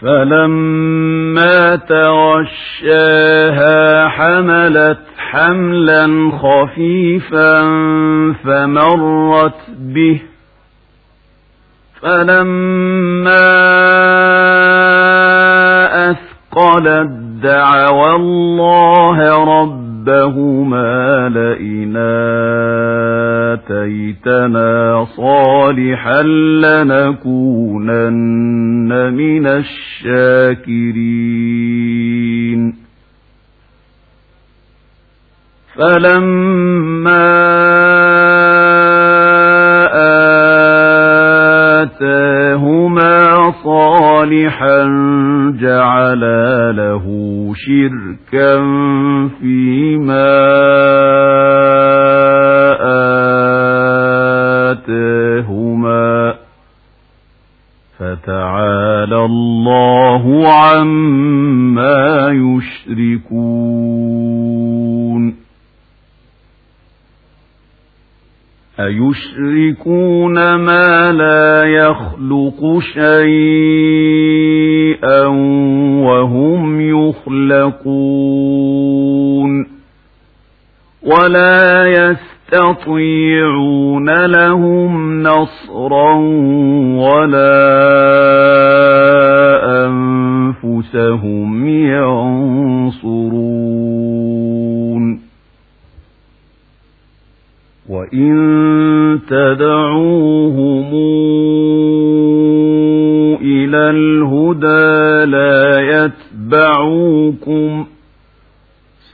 فلما تغشاها حملت حملا خفيفا فمرت به فلما أثقلت دعوى الله ربهما لئن آتيتنا صالحا لنكونن من الشاكرين. فلما آتاهما صالحا جعلا شركا فيما آتاهما. فتعالى الله عما يشركون. أيشركون ما لا يخلق شيئا يخلقون ولا يستطيعون لهم نصرا ولا أنفسهم ينصرون وإن تدعوهم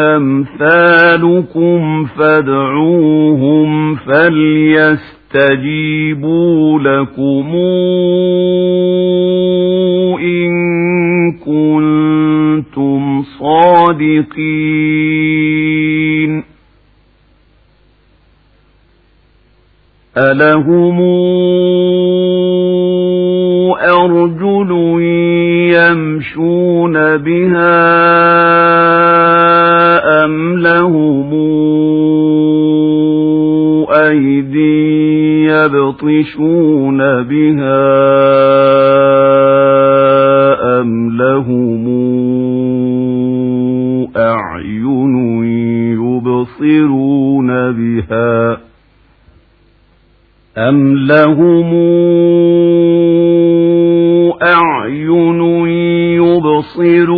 أمثالكم فادعوهم فليستجيبوا لكم إن كنتم صادقين. ألهم أيدي يبطشون بها أم لهم أعين يبصرون بها أم لهم أعين يبصرون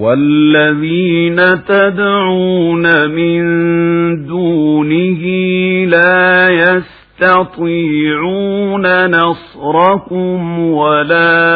والذين تدعون من دونه لا يستطيعون نصركم ولا